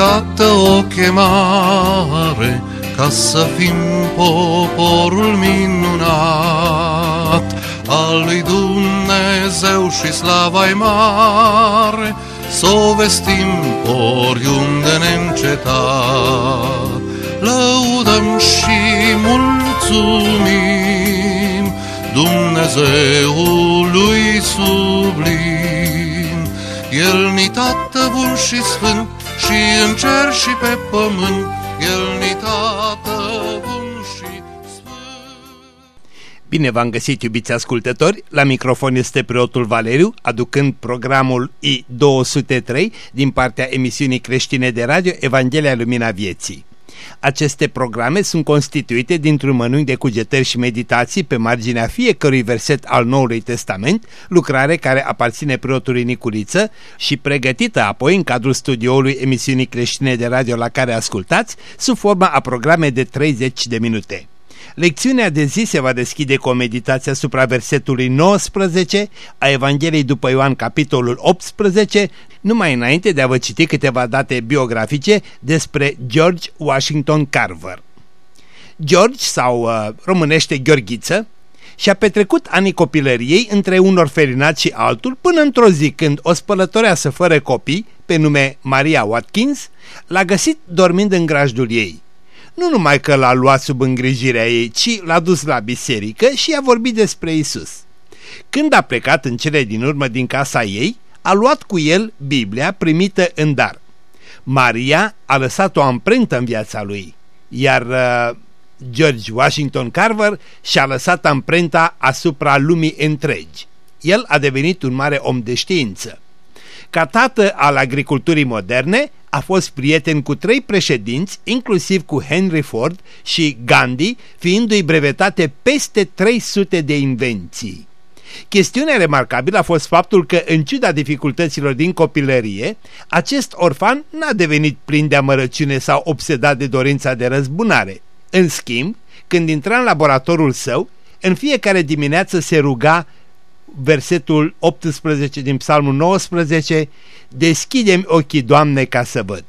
iată o chemare ca să fim poporul minunat al lui Dumnezeu și slava mare, să o vestim oriunde neîncetat. Lăudăm și mulțumim Dumnezeului sublim. El ni tată bun și sfânt și în cer și pe pământ, El ni tată bun și Bine v-am găsit, iubiți ascultători! La microfon este preotul Valeriu, aducând programul I-203 din partea emisiunii creștine de radio Evanghelia Lumina Vieții. Aceste programe sunt constituite dintr-un mănânc de cugetări și meditații pe marginea fiecărui verset al Noului Testament, lucrare care aparține preotului Nicuriță și pregătită apoi în cadrul studioului emisiunii creștine de radio la care ascultați, sub forma a programe de 30 de minute. Lecțiunea de zi se va deschide cu o meditație asupra versetului 19 a Evangheliei după Ioan, capitolul 18, numai înainte de a vă citi câteva date biografice despre George Washington Carver. George, sau uh, românește Gheorghiță, și-a petrecut anii copilăriei între un orfelinat și altul până într-o zi când o spălătoreasă fără copii, pe nume Maria Watkins, l-a găsit dormind în grajdul ei nu numai că l-a luat sub îngrijirea ei, ci l-a dus la biserică și a vorbit despre Isus. Când a plecat în cele din urmă din casa ei, a luat cu el Biblia primită în dar. Maria a lăsat o amprentă în viața lui, iar uh, George Washington Carver și-a lăsat amprenta asupra lumii întregi. El a devenit un mare om de știință. Ca tată al agriculturii moderne, a fost prieten cu trei președinți, inclusiv cu Henry Ford și Gandhi, fiindu-i brevetate peste 300 de invenții. Chestiunea remarcabilă a fost faptul că, în ciuda dificultăților din copilărie, acest orfan n-a devenit plin de amărăciune sau obsedat de dorința de răzbunare. În schimb, când intra în laboratorul său, în fiecare dimineață se ruga versetul 18 din psalmul 19, Deschidem ochii, Doamne, ca să văd.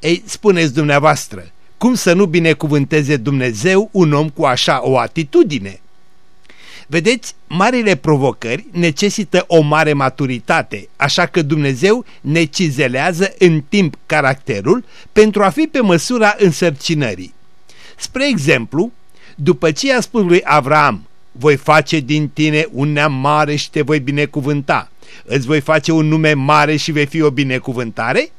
Ei, spuneți dumneavoastră, cum să nu binecuvânteze Dumnezeu un om cu așa o atitudine? Vedeți, marile provocări necesită o mare maturitate, așa că Dumnezeu ne cizelează în timp caracterul pentru a fi pe măsura însărcinării. Spre exemplu, după ce a spus lui Avram, voi face din tine un neam mare și te voi binecuvânta. Îți voi face un nume mare și vei fi o binecuvântare?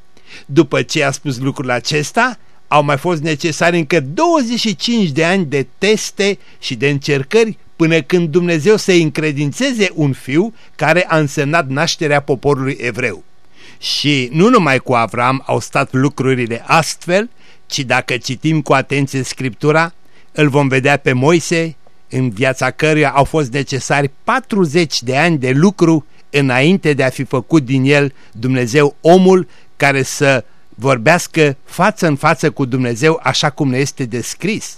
După ce a spus lucrul acesta, au mai fost necesari încă 25 de ani de teste și de încercări până când Dumnezeu să încredințeze un fiu care a însemnat nașterea poporului evreu. Și nu numai cu Avram au stat lucrurile astfel, ci dacă citim cu atenție Scriptura, îl vom vedea pe Moise, în viața căruia au fost necesari 40 de ani de lucru înainte de a fi făcut din el Dumnezeu omul care să vorbească față în față cu Dumnezeu așa cum ne este descris.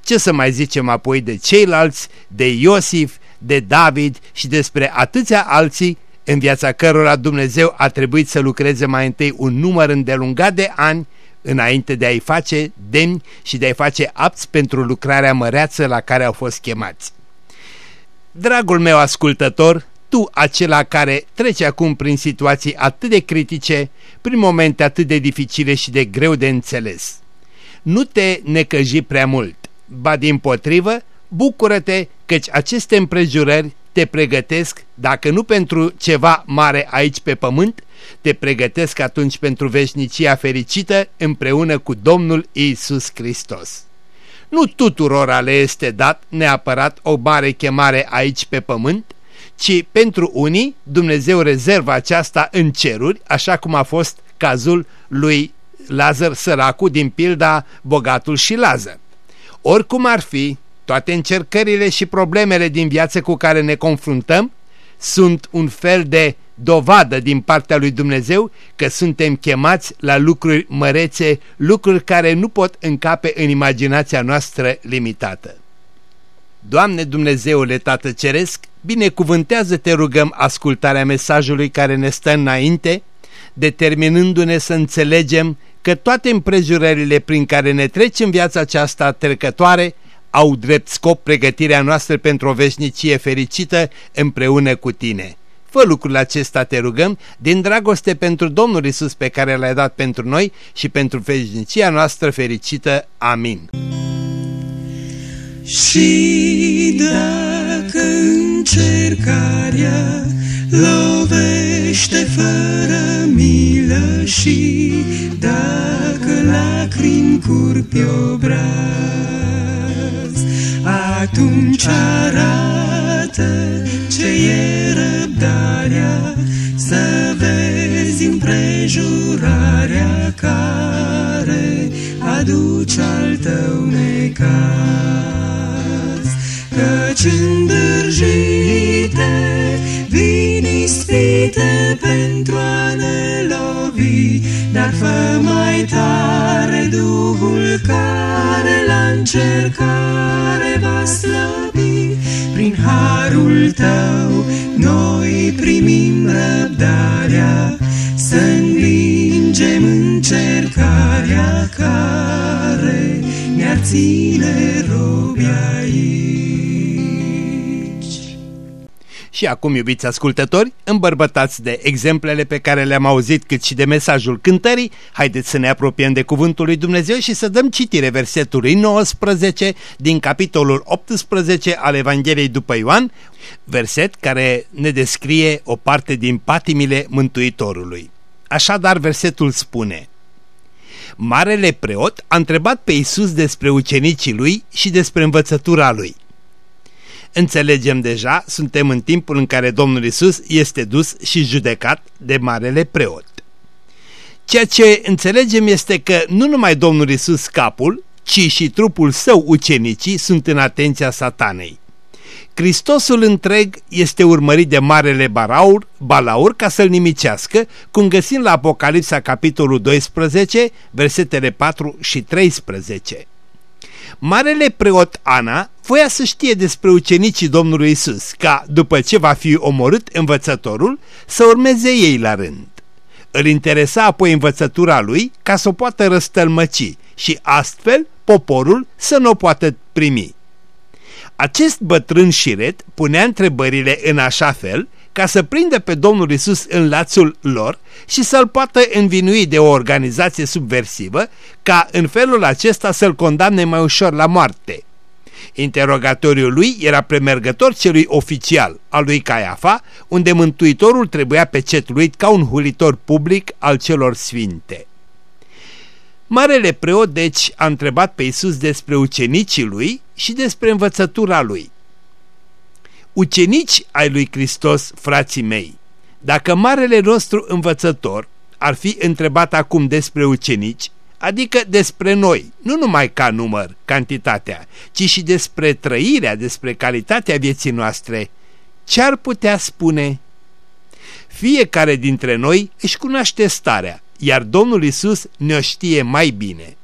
Ce să mai zicem apoi de ceilalți, de Iosif, de David și despre atâția alții în viața cărora Dumnezeu a trebuit să lucreze mai întâi un număr îndelungat de ani înainte de a-i face demni și de a-i face apți pentru lucrarea măreață la care au fost chemați. Dragul meu ascultător, tu acela care trece acum prin situații atât de critice, prin momente atât de dificile și de greu de înțeles. Nu te necăji prea mult, ba din potrivă, bucură-te căci aceste împrejurări te pregătesc, dacă nu pentru ceva mare aici pe pământ, te pregătesc atunci pentru veșnicia fericită împreună cu Domnul Isus Hristos. Nu tuturor le este dat neapărat o mare chemare aici pe pământ, ci pentru unii Dumnezeu rezervă aceasta în ceruri, așa cum a fost cazul lui Lazar săracu din pilda Bogatul și Lazar. Oricum ar fi, toate încercările și problemele din viață cu care ne confruntăm sunt un fel de dovadă din partea lui Dumnezeu că suntem chemați la lucruri mărețe, lucruri care nu pot încape în imaginația noastră limitată. Doamne Dumnezeule Tată Ceresc, binecuvântează-te rugăm ascultarea mesajului care ne stă înainte, determinându-ne să înțelegem că toate împrejurările prin care ne trecem viața aceasta trecătoare au drept scop pregătirea noastră pentru o veșnicie fericită împreună cu tine. Fă lucrul acesta, te rugăm, din dragoste pentru Domnul Isus pe care l-ai dat pentru noi și pentru veșnicia noastră fericită. Amin. Și dacă încercarea lovește fără milă și dacă lacrimi curpi obraz, atunci arată ce e răbdarea, să vezi împrejurarea care aduce al tău necaz. Căci îndârjite vin ispite pentru a ne lovi, dar fă mai tare Duhul care la încercare va slăbi. Prin harul tău noi primim răbdarea, să învingem încercarea care ne-ar ține robi aici. Și acum, iubiți ascultători, îmbărbătați de exemplele pe care le-am auzit, cât și de mesajul cântării, haideți să ne apropiem de Cuvântul lui Dumnezeu și să dăm citire versetului 19 din capitolul 18 al Evangheliei după Ioan, verset care ne descrie o parte din patimile Mântuitorului. Așadar, versetul spune Marele preot a întrebat pe Isus despre ucenicii lui și despre învățătura lui. Înțelegem deja, suntem în timpul în care Domnul Isus este dus și judecat de marele preot. Ceea ce înțelegem este că nu numai Domnul Isus capul, ci și trupul său ucenicii sunt în atenția satanei. Hristosul întreg este urmărit de marele baraur, balaur ca să-l nimicească, cum găsim la Apocalipsa capitolul 12, versetele 4 și 13. Marele preot Ana voia să știe despre ucenicii Domnului Isus, ca, după ce va fi omorât învățătorul, să urmeze ei la rând. Îl interesa apoi învățătura lui ca să o poată răstălmăci și astfel poporul să nu o poată primi. Acest bătrân șiret punea întrebările în așa fel ca să prindă pe Domnul Isus în lațul lor și să-l poată învinui de o organizație subversivă ca în felul acesta să-l condamne mai ușor la moarte. Interogatoriul lui era premergător celui oficial al lui Caiafa, unde mântuitorul trebuia pecetluit ca un hulitor public al celor sfinte. Marele preot, deci, a întrebat pe Isus despre ucenicii lui și despre învățătura lui. Ucenici ai lui Hristos, frații mei, dacă marele nostru învățător ar fi întrebat acum despre ucenici, adică despre noi, nu numai ca număr, cantitatea, ci și despre trăirea, despre calitatea vieții noastre, ce ar putea spune? Fiecare dintre noi își cunoaște starea, iar Domnul Isus ne-o știe mai bine.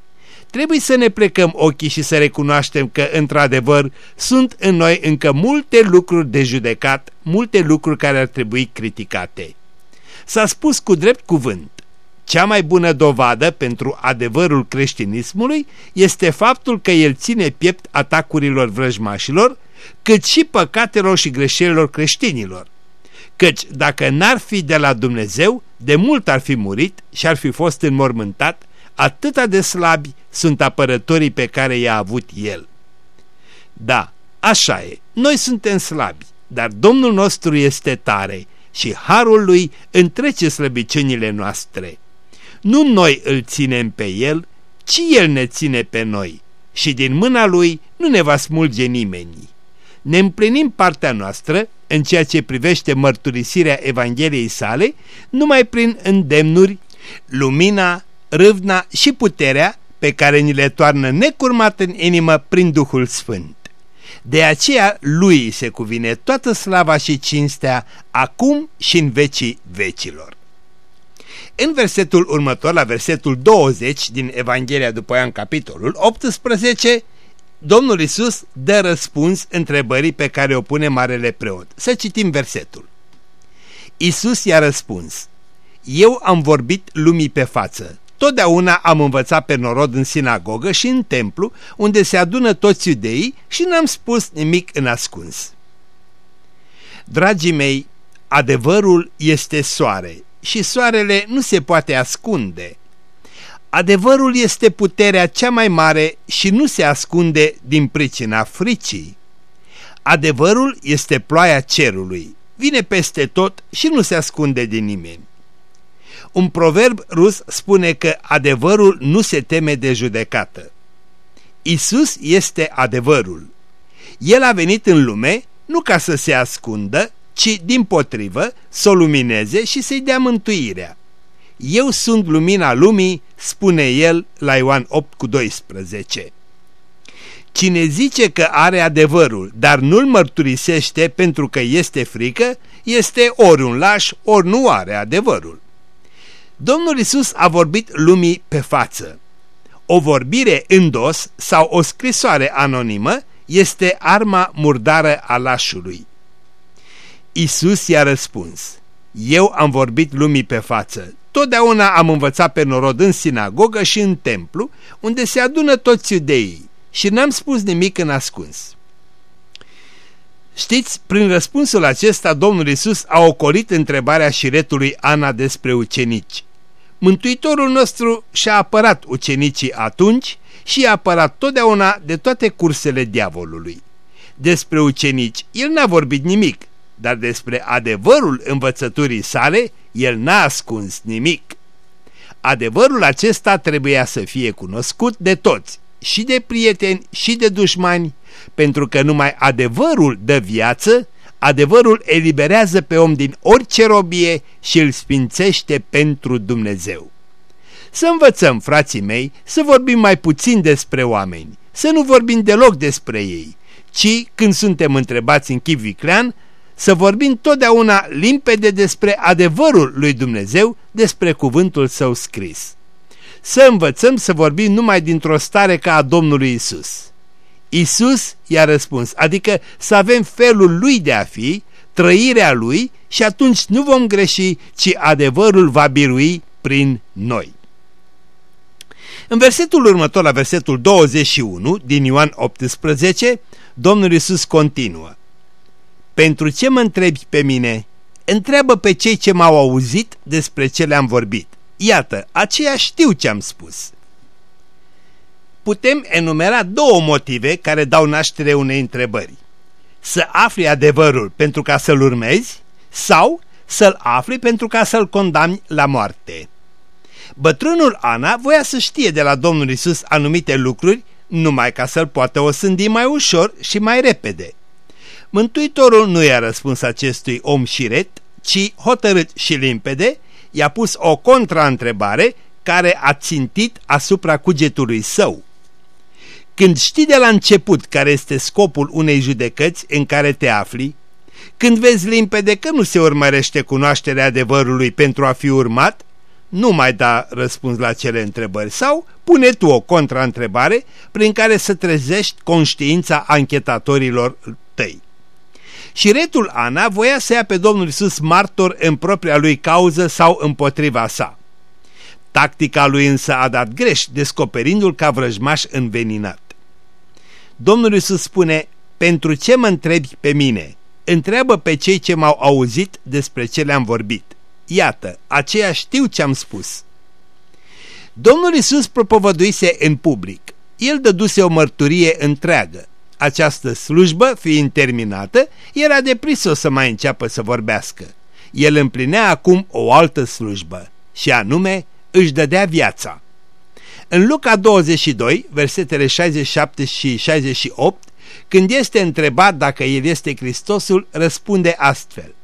Trebuie să ne plecăm ochii și să recunoaștem că, într-adevăr, sunt în noi încă multe lucruri de judecat, multe lucruri care ar trebui criticate. S-a spus cu drept cuvânt, cea mai bună dovadă pentru adevărul creștinismului este faptul că el ține piept atacurilor vrăjmașilor, cât și păcatelor și greșelilor creștinilor. Căci dacă n-ar fi de la Dumnezeu, de mult ar fi murit și ar fi fost înmormântat, atâta de slabi sunt apărătorii pe care i-a avut el. Da, așa e, noi suntem slabi, dar Domnul nostru este tare și harul lui întrece slăbiciunile noastre. Nu noi îl ținem pe el, ci el ne ține pe noi și din mâna lui nu ne va smulge nimeni. Ne împlinim partea noastră în ceea ce privește mărturisirea Evangheliei sale numai prin îndemnuri, lumina, râvna și puterea pe care ni le toarnă necurmat în inimă prin Duhul Sfânt. De aceea lui se cuvine toată slava și cinstea acum și în vecii vecilor. În versetul următor, la versetul 20 din Evanghelia după Ioan capitolul 18, Domnul Isus dă răspuns întrebării pe care o pune Marele Preot. Să citim versetul. Isus i-a răspuns, Eu am vorbit lumii pe față, totdeauna am învățat pe norod în sinagogă și în templu, unde se adună toți iudeii și n-am spus nimic în ascuns. Dragii mei, adevărul este soare și soarele nu se poate ascunde. Adevărul este puterea cea mai mare și nu se ascunde din pricina fricii. Adevărul este ploaia cerului, vine peste tot și nu se ascunde din nimeni. Un proverb rus spune că adevărul nu se teme de judecată. Isus este adevărul. El a venit în lume nu ca să se ascundă, ci din potrivă să o lumineze și să-i dea mântuirea. Eu sunt lumina lumii, spune el la Ioan 8 cu 12. Cine zice că are adevărul, dar nu-l mărturisește pentru că este frică, este ori un laș, ori nu are adevărul. Domnul Isus a vorbit lumii pe față. O vorbire în dos sau o scrisoare anonimă este arma murdară a lașului. Isus i-a răspuns, Eu am vorbit lumii pe față, totdeauna am învățat pe norod în sinagogă și în templu, unde se adună toți iudeii și n-am spus nimic în ascuns. Știți, prin răspunsul acesta, Domnul Isus a ocolit întrebarea șiretului Ana despre ucenici. Mântuitorul nostru și-a apărat ucenicii atunci și i-a apărat totdeauna de toate cursele diavolului. Despre ucenici el n-a vorbit nimic, dar despre adevărul învățăturii sale el n-a ascuns nimic. Adevărul acesta trebuia să fie cunoscut de toți, și de prieteni și de dușmani, pentru că numai adevărul dă viață, adevărul eliberează pe om din orice robie și îl sfințește pentru Dumnezeu. Să învățăm, frații mei, să vorbim mai puțin despre oameni, să nu vorbim deloc despre ei, ci, când suntem întrebați în chip viclean, să vorbim totdeauna limpede despre adevărul lui Dumnezeu, despre cuvântul său scris. Să învățăm să vorbim numai dintr-o stare ca a Domnului Isus. Isus i-a răspuns, adică să avem felul lui de a fi, trăirea lui și atunci nu vom greși, ci adevărul va birui prin noi. În versetul următor, la versetul 21 din Ioan 18, Domnul Isus continuă. Pentru ce mă întrebi pe mine? Întreabă pe cei ce m-au auzit despre ce le-am vorbit. Iată, aceia știu ce am spus. Putem enumera două motive care dau naștere unei întrebări. Să afli adevărul pentru ca să-l urmezi sau să-l afli pentru ca să-l condamni la moarte. Bătrânul Ana voia să știe de la Domnul Isus anumite lucruri numai ca să-l poată osândi mai ușor și mai repede. Mântuitorul nu i-a răspuns acestui om șiret, ci hotărât și limpede, i-a pus o contraîntrebare care a țintit asupra cugetului său. Când știi de la început care este scopul unei judecăți în care te afli, când vezi limpede că nu se urmărește cunoașterea adevărului pentru a fi urmat, nu mai da răspuns la cele întrebări sau pune tu o contraîntrebare prin care să trezești conștiința anchetatorilor tăi. Și retul Ana voia să ia pe Domnul Isus martor în propria lui cauză sau împotriva sa. Tactica lui însă a dat greș, descoperindu-l ca vrăjmaș înveninat. Domnul Isus spune, pentru ce mă întrebi pe mine? Întreabă pe cei ce m-au auzit despre ce le-am vorbit. Iată, aceia știu ce am spus. Domnul Isus propovăduise în public. El dăduse o mărturie întreagă. Această slujbă, fiind terminată, era deprisos să mai înceapă să vorbească. El împlinea acum o altă slujbă, și anume își dădea viața. În Luca 22, versetele 67 și 68, când este întrebat dacă El este Hristosul, răspunde astfel.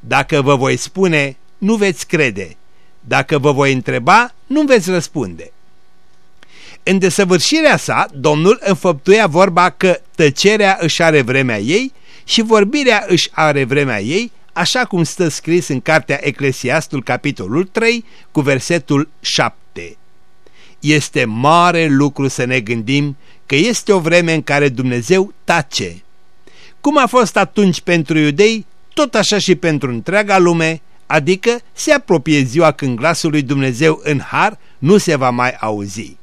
Dacă vă voi spune, nu veți crede. Dacă vă voi întreba, nu veți răspunde. În desăvârșirea sa, Domnul înfăptuia vorba că tăcerea își are vremea ei și vorbirea își are vremea ei, așa cum stă scris în cartea Eclesiastul capitolul 3 cu versetul 7. Este mare lucru să ne gândim că este o vreme în care Dumnezeu tace. Cum a fost atunci pentru iudei, tot așa și pentru întreaga lume, adică se apropie ziua când glasul lui Dumnezeu în har nu se va mai auzi.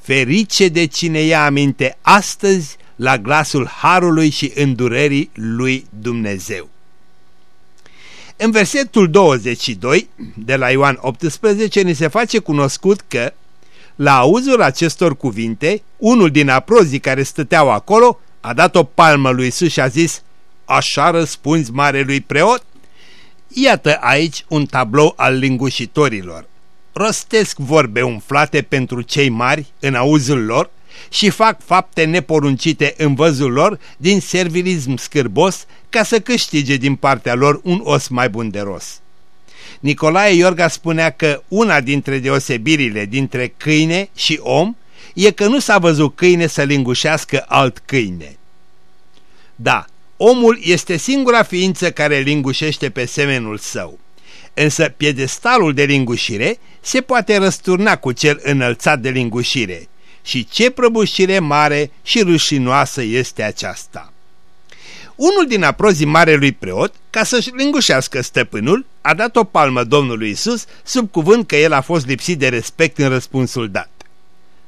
Ferice de cine ia aminte astăzi la glasul harului și îndurerii lui Dumnezeu. În versetul 22 de la Ioan 18 ni se face cunoscut că, la auzul acestor cuvinte, unul din aprozii care stăteau acolo a dat o palmă lui Isus și a zis, Așa răspunzi marelui preot? Iată aici un tablou al lingușitorilor. Rostesc vorbe umflate pentru cei mari în auzul lor și fac fapte neporuncite în văzul lor din servilism scârbos ca să câștige din partea lor un os mai bun de ros. Nicolae Iorga spunea că una dintre deosebirile dintre câine și om e că nu s-a văzut câine să lingușească alt câine. Da, omul este singura ființă care lingușește pe semenul său. Însă piedestalul de lingușire se poate răsturna cu cel înălțat de lingușire. Și ce prăbușire mare și rușinoasă este aceasta! Unul din aprozii marelui preot, ca să-și lingușească stăpânul, a dat o palmă Domnului Isus sub cuvânt că el a fost lipsit de respect în răspunsul dat.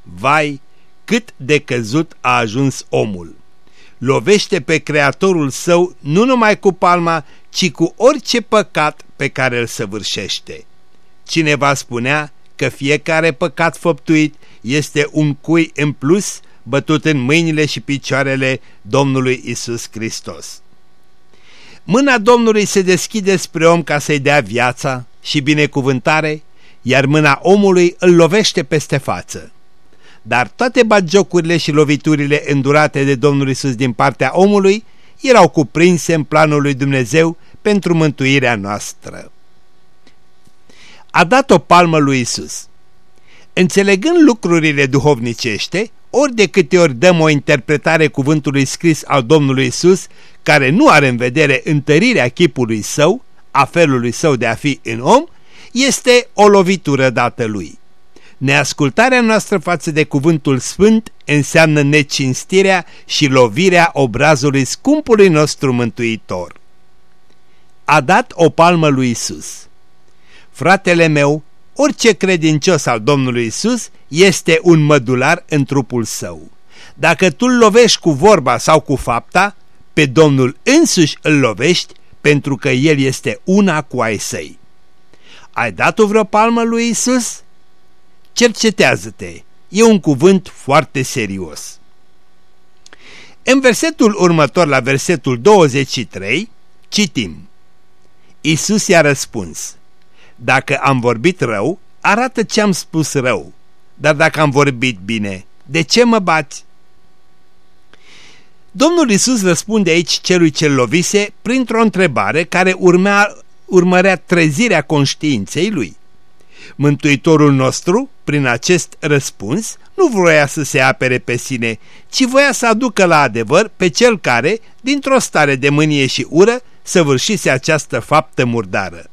Vai, cât de căzut a ajuns omul! Lovește pe creatorul său nu numai cu palma, ci cu orice păcat pe care îl săvârșește. Cineva spunea că fiecare păcat făptuit este un cui în plus bătut în mâinile și picioarele Domnului Isus Hristos. Mâna Domnului se deschide spre om ca să-i dea viața și binecuvântare, iar mâna omului îl lovește peste față. Dar toate bagiocurile și loviturile îndurate de Domnul Isus din partea omului erau cuprinse în planul lui Dumnezeu pentru mântuirea noastră. A dat o palmă lui Isus. Înțelegând lucrurile duhovnicește, ori de câte ori dăm o interpretare cuvântului scris al Domnului Isus, care nu are în vedere întărirea chipului său, a felului său de a fi în om, este o lovitură dată lui. Neascultarea noastră față de cuvântul sfânt înseamnă necinstirea și lovirea obrazului scumpului nostru mântuitor. A dat o palmă lui Isus. Fratele meu, Orice credincios al Domnului Isus este un mădular în trupul său. Dacă tu îl lovești cu vorba sau cu fapta, pe Domnul însuși îl lovești pentru că El este una cu ai săi. Ai dat-o vreo palmă lui Isus? Cercetează-te, e un cuvânt foarte serios. În versetul următor, la versetul 23, citim. Isus i-a răspuns, dacă am vorbit rău, arată ce am spus rău. Dar dacă am vorbit bine, de ce mă bați? Domnul Isus răspunde aici celui ce lovise printr-o întrebare care urmea, urmărea trezirea conștiinței lui. Mântuitorul nostru, prin acest răspuns, nu vroia să se apere pe sine, ci voia să aducă la adevăr pe cel care, dintr-o stare de mânie și ură, săvârșise această faptă murdară.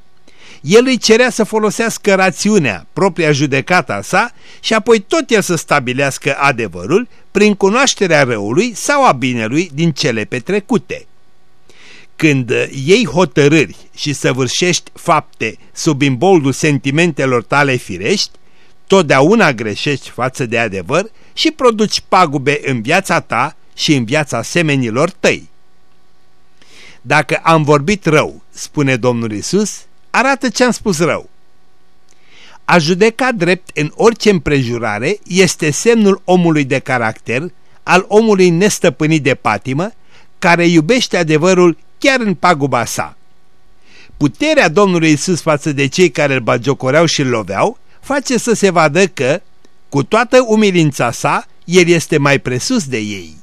El îi cerea să folosească rațiunea, propria judecata sa și apoi tot el să stabilească adevărul prin cunoașterea răului sau a binelui din cele petrecute. Când iei hotărâri și săvârșești fapte sub imboldul sentimentelor tale firești, totdeauna greșești față de adevăr și produci pagube în viața ta și în viața semenilor tăi. Dacă am vorbit rău, spune Domnul Isus, arată ce am spus rău. A judeca drept în orice împrejurare este semnul omului de caracter, al omului nestăpânit de patimă, care iubește adevărul chiar în paguba sa. Puterea Domnului Isus față de cei care îl bagiocoreau și îl loveau face să se vadă că, cu toată umilința sa, el este mai presus de ei.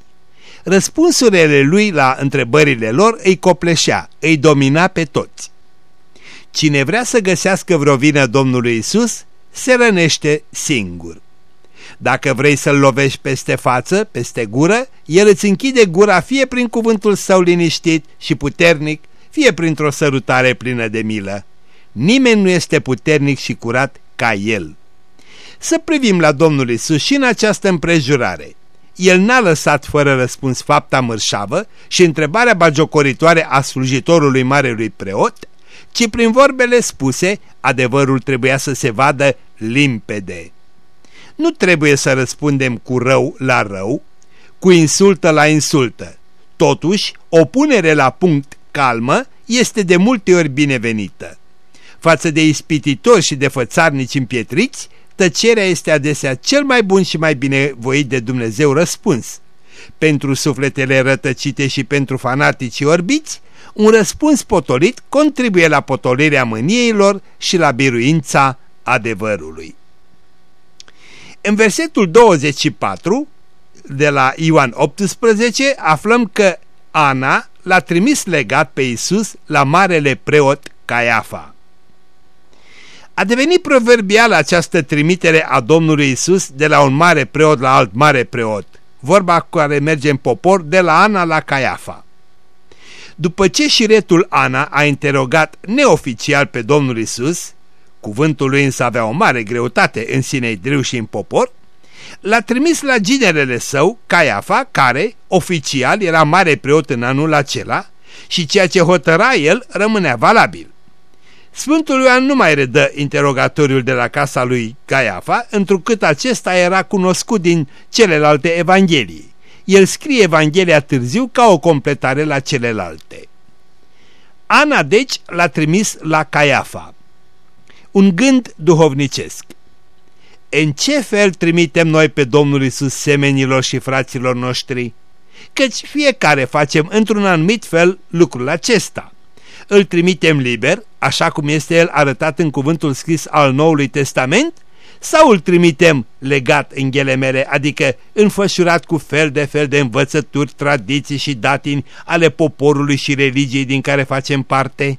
Răspunsurile lui la întrebările lor îi copleșea, îi domina pe toți. Cine vrea să găsească vreo vină Domnului Isus, se rănește singur. Dacă vrei să-l lovești peste față, peste gură, el îți închide gura fie prin cuvântul său liniștit și puternic, fie printr-o sărutare plină de milă. Nimeni nu este puternic și curat ca el. Să privim la Domnul Isus și în această împrejurare. El n-a lăsat fără răspuns fapta mărșavă și întrebarea bagiocoritoare a slujitorului marelui preot, ci prin vorbele spuse, adevărul trebuia să se vadă limpede. Nu trebuie să răspundem cu rău la rău, cu insultă la insultă. Totuși, o punere la punct calmă este de multe ori binevenită. Față de ispititori și de fățarnici împietriți, tăcerea este adesea cel mai bun și mai binevoit de Dumnezeu răspuns. Pentru sufletele rătăcite și pentru fanaticii orbiți, un răspuns potolit contribuie la potolirea mâniilor și la biruința adevărului. În versetul 24 de la Ioan 18 aflăm că Ana l-a trimis legat pe Isus la marele preot Caiafa. A devenit proverbială această trimitere a Domnului Isus de la un mare preot la alt mare preot, vorba cu care merge în popor de la Ana la Caiafa. După ce șiretul Ana a interogat neoficial pe Domnul Isus, cuvântul lui însă avea o mare greutate în sinei dreu și în popor, l-a trimis la ginerele său, Caiafa, care, oficial, era mare preot în anul acela și ceea ce hotăra el rămânea valabil. Sfântul Ioan nu mai redă interogatoriul de la casa lui Caiafa, întrucât acesta era cunoscut din celelalte evanghelii. El scrie Evanghelia târziu ca o completare la celelalte. Ana, deci, l-a trimis la Caiafa. Un gând duhovnicesc. În ce fel trimitem noi pe Domnul Isus semenilor și fraților noștri? Căci fiecare facem într-un anumit fel lucrul acesta. Îl trimitem liber, așa cum este el arătat în cuvântul scris al Noului Testament, sau îl trimitem legat în ghelemere, adică înfășurat cu fel de fel de învățături, tradiții și datini ale poporului și religiei din care facem parte?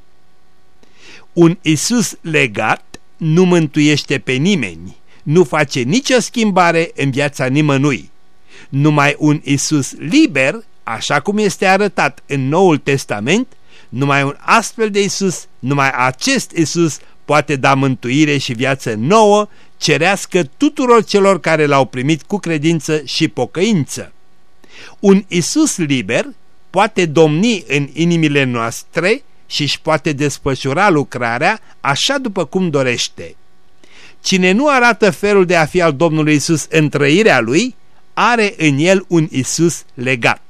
Un Isus legat nu mântuiește pe nimeni, nu face nicio schimbare în viața nimănui. Numai un Isus liber, așa cum este arătat în Noul Testament, numai un astfel de Isus, numai acest Isus poate da mântuire și viață nouă, cerească tuturor celor care l-au primit cu credință și pocăință. Un Isus liber poate domni în inimile noastre și își poate desfășura lucrarea așa după cum dorește. Cine nu arată felul de a fi al Domnului Isus în trăirea lui, are în el un Isus legat.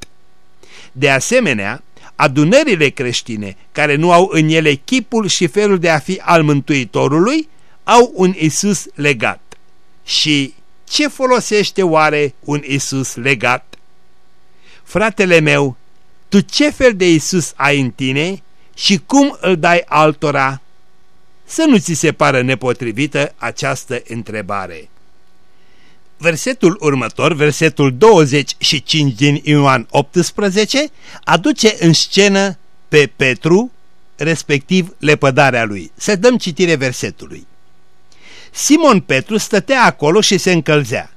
De asemenea, adunările creștine, care nu au în ele chipul și felul de a fi al Mântuitorului, au un Isus legat. Și ce folosește oare un Isus legat? Fratele meu, tu ce fel de Isus ai în tine și cum îl dai altora? Să nu ți se pară nepotrivită această întrebare. Versetul următor, versetul 25 din Ioan 18, aduce în scenă pe Petru, respectiv lepădarea lui. Să dăm citire versetului. Simon Petru stătea acolo și se încălzea.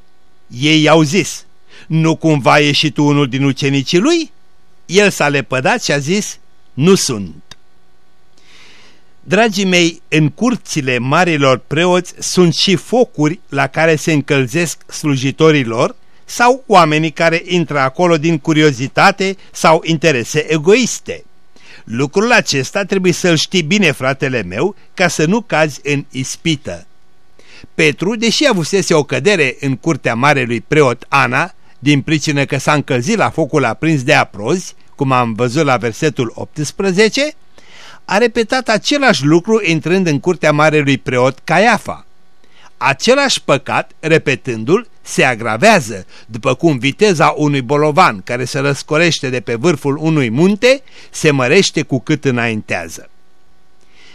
Ei i-au zis, nu cumva ești și tu unul din ucenicii lui? El s-a lepădat și a zis, nu sunt. Dragii mei, în curțile marilor preoți sunt și focuri la care se încălzesc slujitorii lor sau oamenii care intră acolo din curiozitate sau interese egoiste. Lucrul acesta trebuie să-l știi bine, fratele meu, ca să nu cazi în ispită. Petru, deși avusese o cădere în curtea marelui preot Ana, din pricină că s-a încălzit la focul aprins de aprozi, cum am văzut la versetul 18, a repetat același lucru intrând în curtea marelui preot Caiafa. Același păcat, repetându-l, se agravează, după cum viteza unui bolovan care se răscorește de pe vârful unui munte se mărește cu cât înaintează.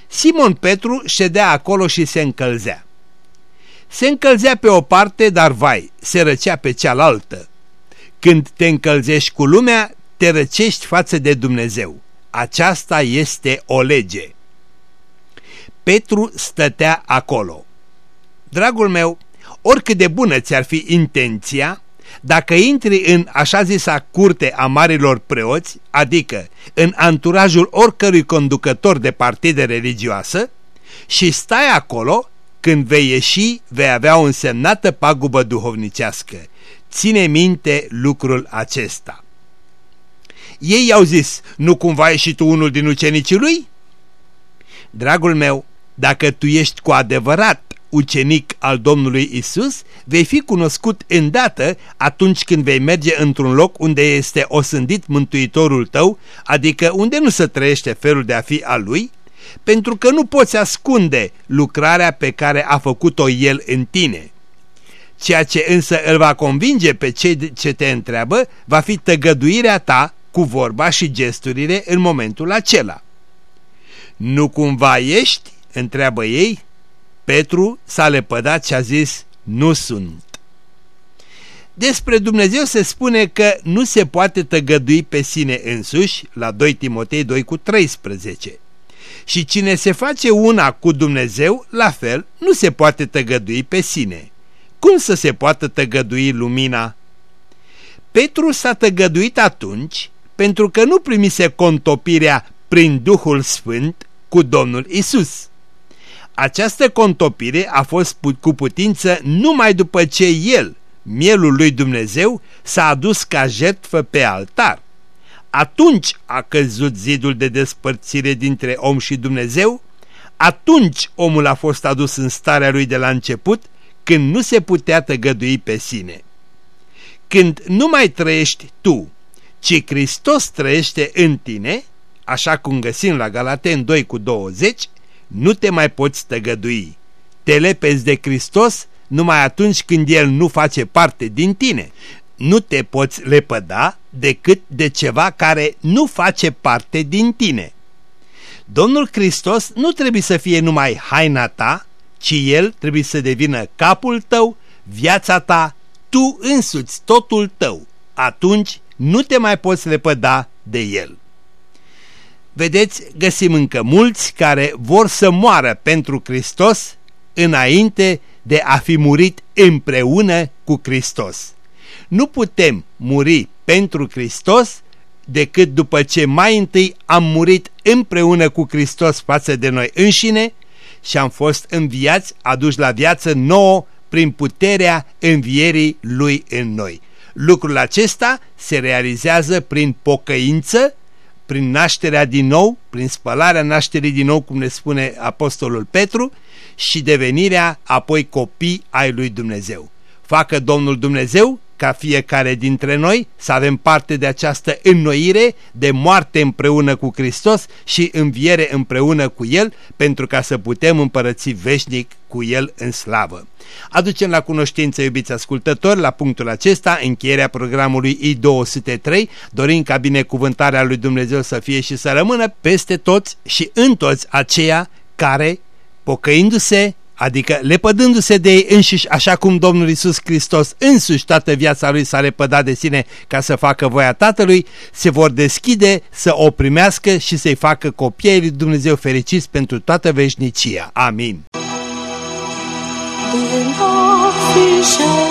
Simon Petru ședea acolo și se încălzea. Se încălzea pe o parte, dar vai, se răcea pe cealaltă. Când te încălzești cu lumea, te răcești față de Dumnezeu. Aceasta este o lege. Petru stătea acolo. Dragul meu, oricât de bună ți-ar fi intenția, dacă intri în așa zisa curte a marilor preoți, adică în anturajul oricărui conducător de partide religioasă, și stai acolo, când vei ieși, vei avea o însemnată pagubă duhovnicească. Ține minte lucrul acesta. Ei i-au zis, nu cumva ești tu unul din ucenicii lui? Dragul meu, dacă tu ești cu adevărat ucenic al Domnului Isus, vei fi cunoscut îndată atunci când vei merge într-un loc unde este osândit Mântuitorul tău, adică unde nu se trăiește felul de a fi al lui, pentru că nu poți ascunde lucrarea pe care a făcut-o El în tine. Ceea ce însă îl va convinge pe cei ce te întreabă va fi tăgăduirea ta cu vorba și gesturile în momentul acela. Nu cumva ești? întreabă ei. Petru s-a lepădat și a zis, nu sunt. Despre Dumnezeu se spune că nu se poate tăgădui pe sine însuși, la 2 Timotei 2 cu 13. Și cine se face una cu Dumnezeu, la fel, nu se poate tăgădui pe sine. Cum să se poată tăgădui lumina? Petru s-a tăgăduit atunci pentru că nu primise contopirea prin Duhul Sfânt cu Domnul Isus. Această contopire a fost cu putință numai după ce el, mielul lui Dumnezeu, s-a adus ca jertfă pe altar. Atunci a căzut zidul de despărțire dintre om și Dumnezeu, atunci omul a fost adus în starea lui de la început, când nu se putea tăgădui pe sine. Când nu mai trăiești tu, ci Hristos trăiește în tine, așa cum găsim la Galaten 2 cu 20, nu te mai poți tăgădui. Te lepezi de Hristos numai atunci când El nu face parte din tine. Nu te poți lepăda decât de ceva care nu face parte din tine. Domnul Hristos nu trebuie să fie numai haina ta, ci El trebuie să devină capul tău, viața ta, tu însuți totul tău. Atunci nu te mai poți lepăda de El. Vedeți, găsim încă mulți care vor să moară pentru Hristos înainte de a fi murit împreună cu Hristos. Nu putem muri pentru Hristos decât după ce mai întâi am murit împreună cu Hristos față de noi înșine și am fost înviați, aduși la viață nouă prin puterea învierii Lui în noi. Lucrul acesta se realizează prin pocăință, prin nașterea din nou, prin spălarea nașterii din nou, cum ne spune Apostolul Petru, și devenirea apoi copii ai lui Dumnezeu. Facă Domnul Dumnezeu ca fiecare dintre noi să avem parte de această înnoire, de moarte împreună cu Hristos și înviere împreună cu El, pentru ca să putem împărăți veșnic cu El în slavă. Aducem la cunoștință, iubiți ascultători, la punctul acesta, încheierea programului I-203, dorim ca binecuvântarea lui Dumnezeu să fie și să rămână peste toți și în toți aceia care, pocăindu-se, adică lepădându-se de ei înșiși, așa cum Domnul Isus Hristos însuși toată viața lui s-a lepădat de sine ca să facă voia Tatălui, se vor deschide să o primească și să-i facă copiii lui Dumnezeu fericiți pentru toată veșnicia. Amin. pierdut și-aș